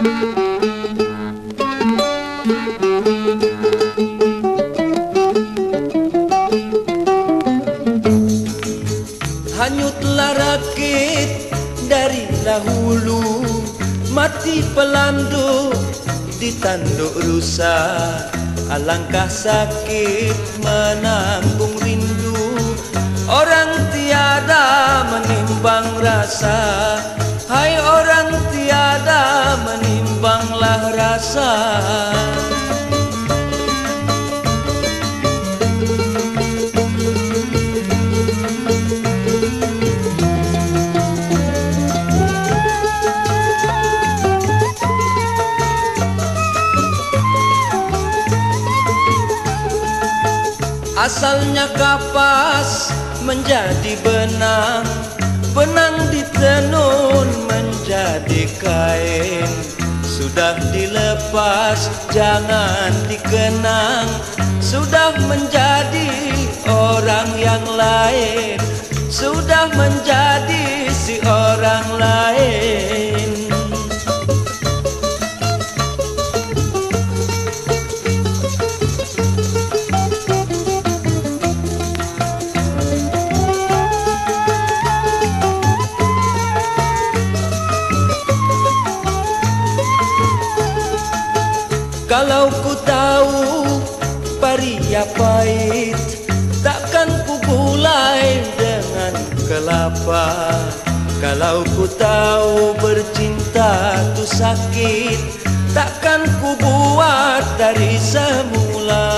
Hanyutlah rakit dari dahulu Mati pelandu di tanduk rusa. Alangkah sakit menanggung rindu Orang tiada menimbang rasa. Hai orang menimbanglah rasa. Asalnya kapas menjadi benang Benang ditenun menjadi kain Sudah dilepas jangan dikenang. Sudah menjadi orang yang lain. Sudah menjadi Kalau ku tahu paria pahit Takkan ku gulai dengan kelapa Kalau ku tahu bercinta tu sakit Takkan ku buat dari semula